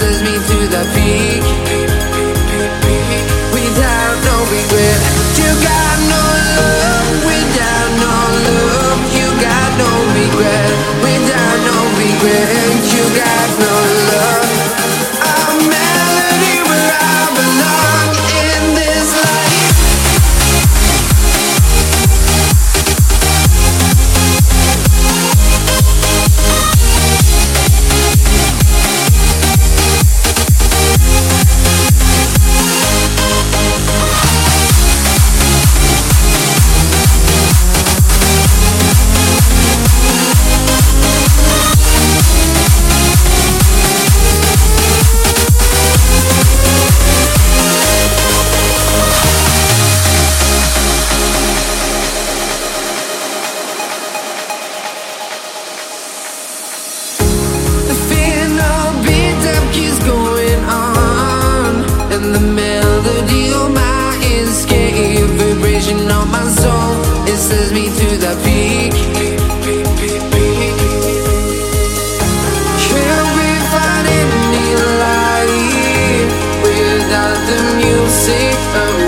sends me to the peak. Find